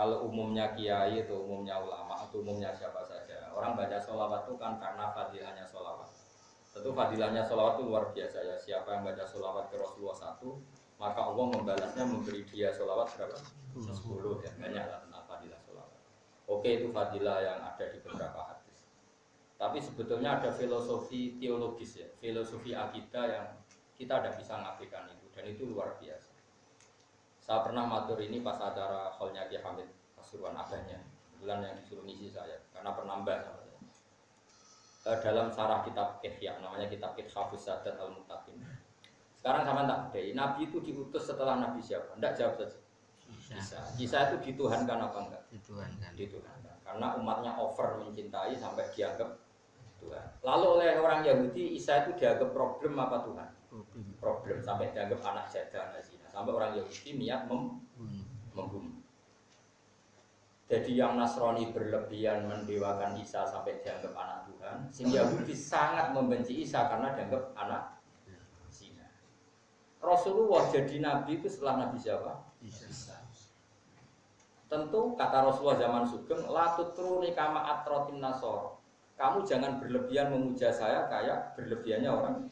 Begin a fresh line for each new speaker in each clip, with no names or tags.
kalau umumnya kiai atau umumnya ulama atau umumnya siapa saja. Orang baca sholawat itu kan karena fadilahnya sholawat. Tentu fadilahnya sholawat itu luar biasa ya. Siapa yang baca sholawat ke Rasulullah satu maka Allah membalasnya memberi dia sholawat berapa? 10 ya. Banyak lah tentang fadilah sholawat. Oke itu fadilah yang ada di beberapa hadis. Tapi sebetulnya ada filosofi teologis ya. Filosofi akidah yang kita tidak bisa ngapikan itu. Dan itu luar biasa. Saya pernah matur ini pas acara hallnya Ki Hamid Pasuruan abahnya, bulan yang disuruh ngisi saya karena penambah sama saya. Eh, dalam sarah kitab Ihya namanya kitab Hafuz Sadat Al Mutakin. Sekarang sama tak deh, Nabi itu diutus setelah Nabi siapa? Tidak jawab saja. Bisa. Bisa itu dituhankan apa enggak?
Dituhankan.
Dituhankan. Karena umatnya over mencintai sampai dianggap Tuhan. Lalu oleh orang Yahudi Isa itu dianggap problem apa Tuhan?
Problem.
Problem sampai dianggap anak jadah anak zina. Sampai orang Yahudi niat mem membunuh. Jadi yang Nasrani berlebihan mendewakan Isa sampai dianggap anak Tuhan, sing Yahudi sangat membenci Isa karena dianggap anak zina. Rasulullah jadi nabi itu setelah nabi siapa?
Bisa.
Tentu kata Rasulullah zaman Sugeng, la tutruni kama atrotin nasor. Kamu jangan berlebihan memuja saya kayak berlebihannya orang.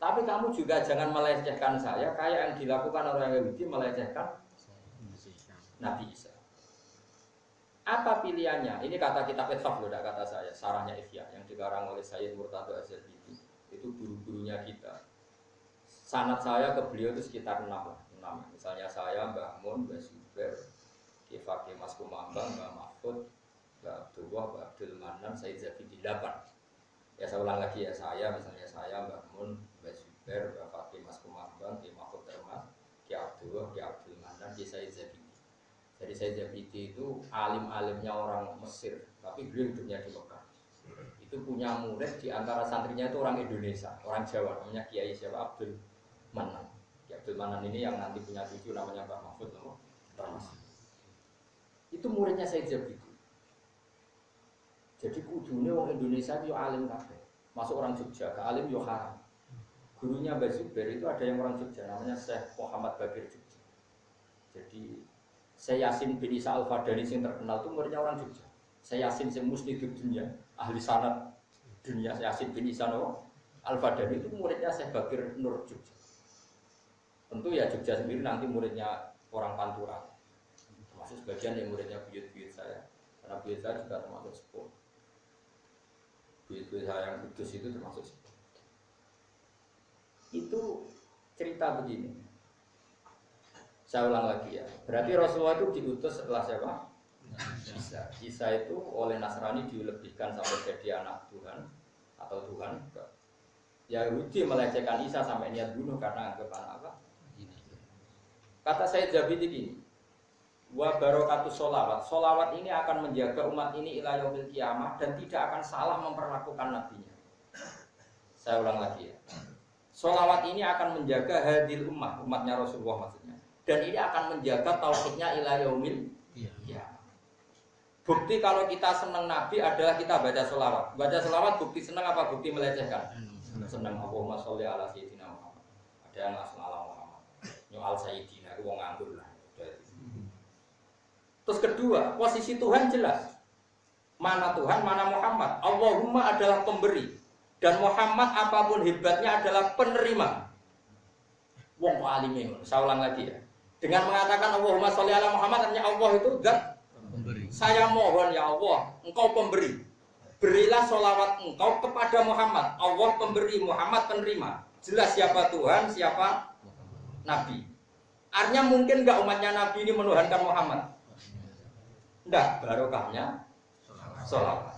Tapi kamu juga jangan melecehkan saya kayak yang dilakukan orang Yahudi melecehkan Nabi Isa. Apa pilihannya? Ini kata kitab Ithaf loh, kata saya. Sarahnya Ihya yang dikarang oleh Sayyid Murtado Azhabidi. Itu guru-gurunya kita. Sanat saya ke beliau itu sekitar 6 lah. 6. Misalnya saya, Mbah Mun, Mbah Zuber, Kifaki Mas Kumambang, Mbah Mahfud, Mbah Abdullah, Mbah Abdul Manan, Sayyid Zabidi 8. Ya saya ulang lagi ya, saya misalnya saya, Mbah Mun, Mbah Zuber, Mbah Fakih Mas Kumambang, Ki Mahfud Termas, Ki Abdullah, Ki Abdul Manan, Ki Sayyid Zabidi. Jadi saya Zabidi itu alim-alimnya orang Mesir, tapi beliau hidupnya di Mekah. Itu punya murid di antara santrinya itu orang Indonesia, orang Jawa, namanya Kiai siapa Abdul Manan. Ki Abdul Manan ini yang nanti punya cucu namanya Mbak Mahfud. Termas. Itu muridnya saya Zabidi. Jadi kudunya orang Indonesia itu alim kabeh. Masuk orang Jogja, ke alim yo haram. Gurunya Mbak Zubair itu ada yang orang Jogja, namanya Syekh Muhammad Bakir Jogja. Jadi saya Yasin bin Isa Al Fadani yang terkenal itu muridnya orang Jogja. Saya Yasin yang musnid dunia, ahli sanad dunia saya Yasin bin Isa no, Al Fadani itu muridnya Syekh Bakir Nur Jogja. Tentu ya Jogja sendiri nanti muridnya orang Pantura. Termasuk sebagian yang muridnya buyut-buyut saya. Karena buyut saya juga termasuk sepuh. Buyut-buyut saya yang kudus itu termasuk sepuh. Itu cerita begini. Saya ulang lagi ya. Berarti Rasulullah itu diutus setelah siapa? Isa. Isa itu oleh Nasrani dilebihkan sampai jadi anak Tuhan atau Tuhan. Yahudi melecehkan Isa sampai niat bunuh karena anggap anak apa? Kata saya Zabidi gini, wa barokatu solawat. Solawat ini akan menjaga umat ini ila kiamah dan tidak akan salah memperlakukan nabinya. Saya ulang lagi ya. Solawat ini akan menjaga hadil umat, umatnya Rasulullah maksudnya. Dan ini akan menjaga tauhidnya ila yaumil kiamah. Bukti kalau kita senang Nabi adalah kita baca solawat. Baca solawat bukti senang apa bukti melecehkan? Senang Allahumma sholli ala sayyidina Muhammad. Ada yang langsung ala Muhammad. Nyual sayyidina itu wong nganggur lah. Terus kedua, posisi Tuhan jelas. Mana Tuhan, mana Muhammad. Allahumma adalah pemberi. Dan Muhammad apa pun hebatnya adalah penerima. Wong alime. Saya ulang lagi ya. Dengan mengatakan Allahumma sholli ala Muhammad artinya Allah itu zat
Pemberi.
saya mohon ya Allah, engkau pemberi. Berilah sholawat engkau kepada Muhammad. Allah pemberi, Muhammad penerima. Jelas siapa Tuhan, siapa Nabi. Artinya mungkin nggak umatnya Nabi ini menuhankan Muhammad? Enggak, barokahnya sholawat.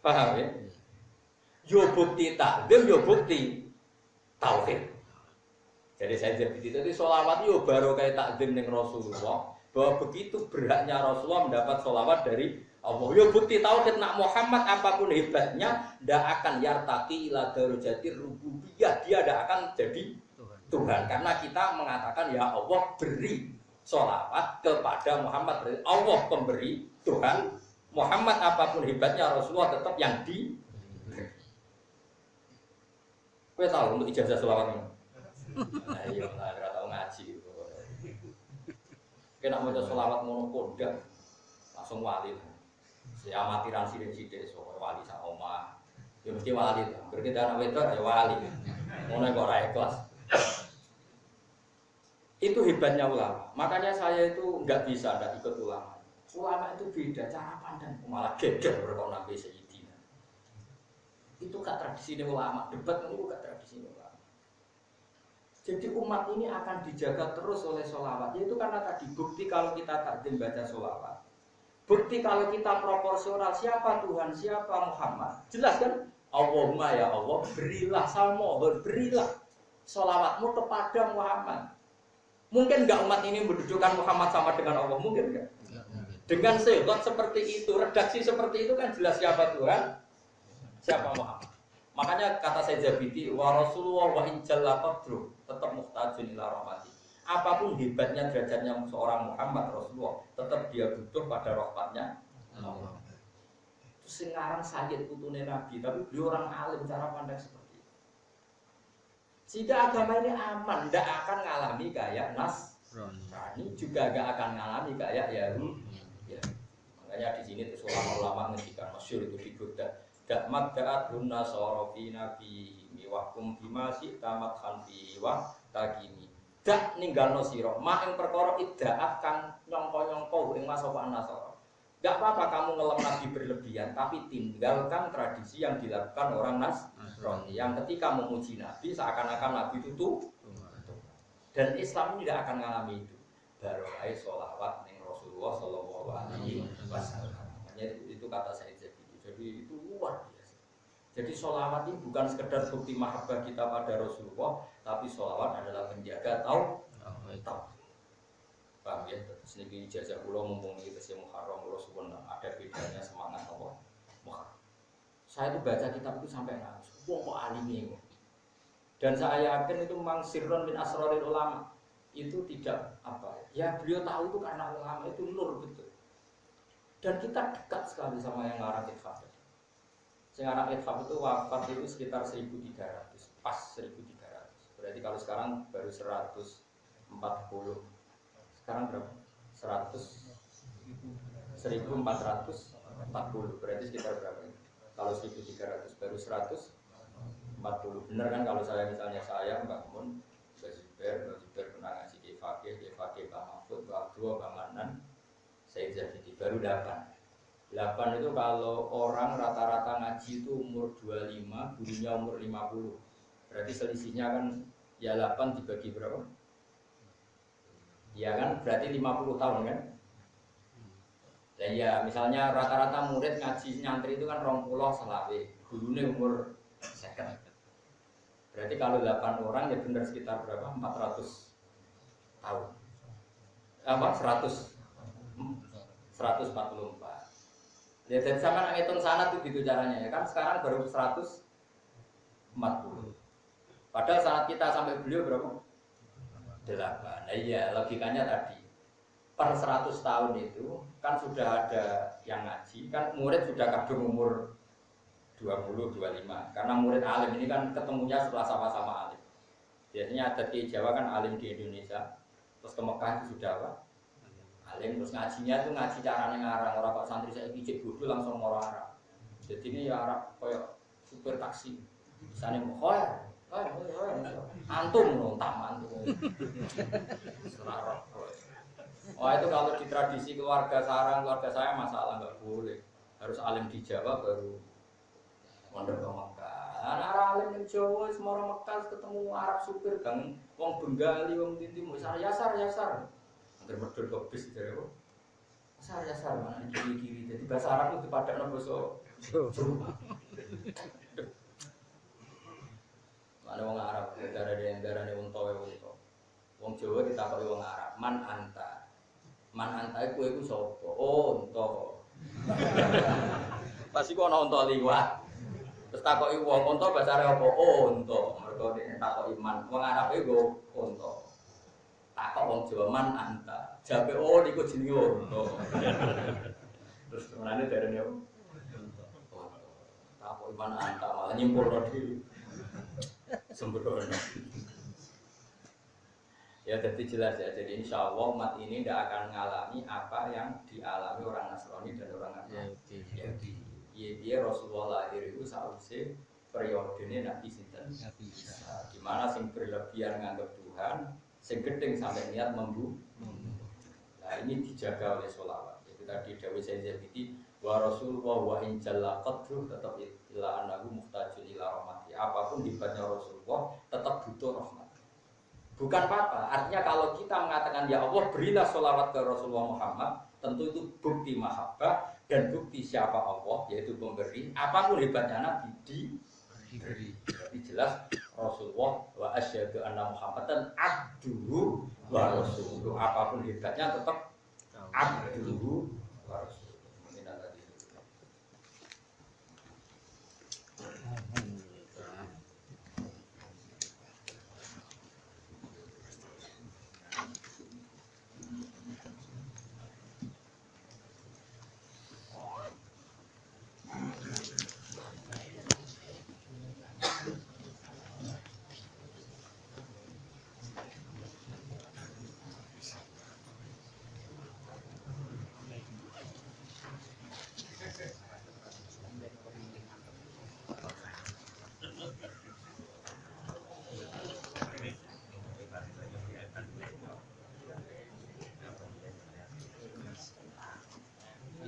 Paham ya? Yo bukti takdim, yo bukti tauhid. Jadi saya jadi itu sholawat yo baru kayak takdim dengan Rasulullah. Bahwa begitu beratnya Rasulullah mendapat sholawat dari Allah. Yo bukti tauhid nak Muhammad apa pun hebatnya ndak akan yartaki ila darajati rububiyah. Dia ndak akan jadi
Tuhan.
Karena kita mengatakan ya Allah beri sholawat kepada Muhammad. Berarti Allah pemberi Tuhan. Muhammad apa pun hebatnya Rasulullah tetap yang di Kowe tahu untuk ijazah sholawat lah, ora tahu ngaji. Kena mau selawat mono kodak langsung wali. Si amatiran sidik-sidik so wali sak oma. Ya mesti wali. Berarti anak wedok ya wali. Ngono kok ora ikhlas. Itu hebatnya ulama. Makanya saya itu nggak bisa nggak ikut ulama. Ulama itu beda cara pandang, malah geger berkau nabi Sayyidina. Itu gak tradisi ulama, debat itu gak tradisi ulama. Jadi umat ini akan dijaga terus oleh sholawat. Itu karena tadi bukti kalau kita takdim baca sholawat. Bukti kalau kita proporsional siapa Tuhan, siapa Muhammad. Jelas kan? Allahumma ya Allah, berilah salmo, berilah sholawatmu kepada Muhammad. Mungkin nggak umat ini mendudukan Muhammad sama dengan Allah? Mungkin nggak? Dengan sehat seperti itu, redaksi seperti itu kan jelas siapa Tuhan, siapa Muhammad. Makanya kata saya Jabiti, wa Rasulullah wa injalla qadru, tetap muhtajun ila rahmati. Apa pun hebatnya derajatnya seorang Muhammad Rasulullah, tetap dia butuh pada rahmatnya Allah. Itu sekarang sakit putune Nabi, tapi dia orang alim cara pandang seperti itu. Sehingga agama ini aman, tidak akan ngalami kayak Nas, Rani juga gak akan ngalami kayak Yahudi. Makanya di sini terus ulama-ulama ngendikan masyur itu di Buddha. Dakmat da'at hunna sorofi nabi miwakum bima si tamat hanfi wa tagimi. Dak ninggal no siro. Ma yang perkara iddaat kang nyongko-nyongko yang masuk nasoro. Gak apa-apa kamu ngelem nabi berlebihan, tapi tinggalkan tradisi yang dilakukan orang Nasrani. Yang ketika memuji nabi seakan-akan nabi itu tuh. Dan Islam ini tidak akan mengalami itu. Aja sholawat Rasulullah Shallallahu Alaihi Wasallam. Itu kata saya jadi. Itu luar biasa. Jadi sholawat ini bukan sekedar bukti mahabbah kita pada Rasulullah, tapi sholawat adalah penjaga tau tahu. Paham ya? Sedikit ijazah pulau mumpung sih Muharram Rasulullah ada bedanya semangat Allah Muharram. Saya itu baca kitab itu sampai nangis. Wah kok alim ini? Dan saya yakin itu memang sirron bin asroril ulama itu tidak apa ya beliau tahu itu karena ulama itu nur betul dan kita dekat sekali sama yang ngarang Ithaf yang ngarang Ithaf itu wafat itu sekitar 1300 pas 1300 berarti kalau sekarang baru 140 sekarang berapa? 100 1440 berarti sekitar berapa kalau 1300 baru 140 benar kan kalau saya misalnya saya bangun Mbak Zubair, Mbak Zubair pernah ngaji di Fakih, Pak Mahfud, Pak Abdul, Pak Manan, saya jadi baru 8 8 itu kalau orang rata-rata ngaji itu umur 25, gurunya umur 50 Berarti selisihnya kan ya 8 dibagi berapa? Ya kan berarti 50 tahun kan? Dan ya misalnya rata-rata murid ngaji nyantri itu kan rong pulau selawe Gurunya umur second Berarti kalau 8 orang ya benar sekitar berapa? 400 tahun. Apa? 100 144. Ya jadi sama ngitung sana tuh gitu caranya ya kan sekarang baru 140. Padahal saat kita sampai beliau berapa? 8. Nah iya logikanya tadi per 100 tahun itu kan sudah ada yang ngaji kan murid sudah kadung umur 20, 25 karena murid alim ini kan ketemunya setelah sama-sama alim biasanya ada di Jawa kan alim di Indonesia terus ke Mekah itu sudah apa? Alim terus ngajinya tuh ngaji caranya ngarang. Orang kok santri saya pijit bodoh langsung orang Arab. Jadi ini ya Arab kayak super taksi. Misalnya mau antum nontam antum Oh itu kalau di tradisi keluarga sarang keluarga saya masalah nggak boleh. Harus alim di Jawa baru. Mondok ke Mekah. Anak alim ning Jawa semua Mekah ketemu Arab supir gang wong Bengali wong Titi mau sar yasar yasar. Hampir medul ke bis dari yasar mana kiri kiri. Jadi bahasa Arab itu pada nopo so. Wong Arab negara di negara ini unta ya unta. Wong Jawa kita kau wong Arab man anta. Man anta itu sopo. Oh. Pasti kau nonton liwat. Terus takoki wong unta bahasa Arab apa? Oh, unta. Mergo nek takoki man, wong Arab iku unta. Takok wong Jawa man anta. Jabe oh niku jenenge unta. Terus menane derene apa? Takoki man anta malah nyimpulno dhewe. Sembrono. Ya jadi jelas ya. Jadi insya Allah umat ini tidak akan mengalami apa yang dialami orang Nasrani dan orang
Yahudi.
Yahudi. Iya Rasulullah lahir itu periodenya Nabi Sinten.
Nabi.
Nah, Gimana sing berlebihan nganggap Tuhan, sing gedeng sampai niat membu. Nah ini dijaga oleh sholawat. Itu tadi Dawi Sayyid Zabidi wa Rasulullah wa in jalla qadruh tetap ila anahu muhtajun ila rahmati. Apa pun hebatnya Rasulullah tetap butuh rahmat. Bukan apa-apa. Artinya kalau kita mengatakan ya Allah berilah sholawat ke Rasulullah Muhammad, tentu itu bukti mahabbah dan bukti siapa Allah yaitu pemberi. Apa pun hebatnya Nabi di
Diberi.
Berarti jelas Rasulullah wa asyhadu anna Muhammadan abduhu wa rasuluh. Apa pun hebatnya tetap abduhu wa rasuluh situ.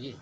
Iya.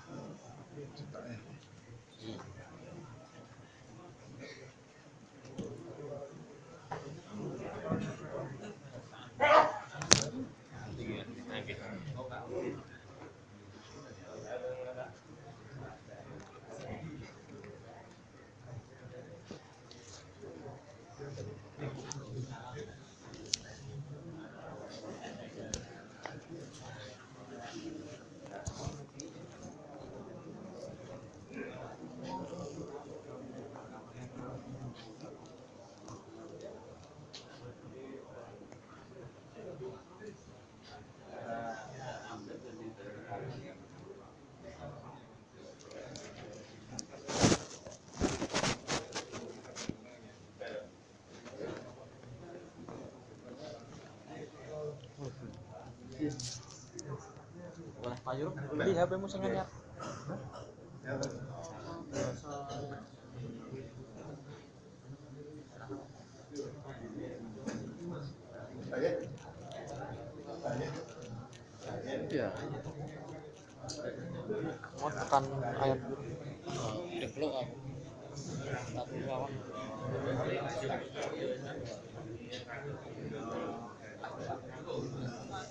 Wah, Pak Yuruk, beli HP-mu sing anyar. Iya. Mau tekan ayat develop lawan.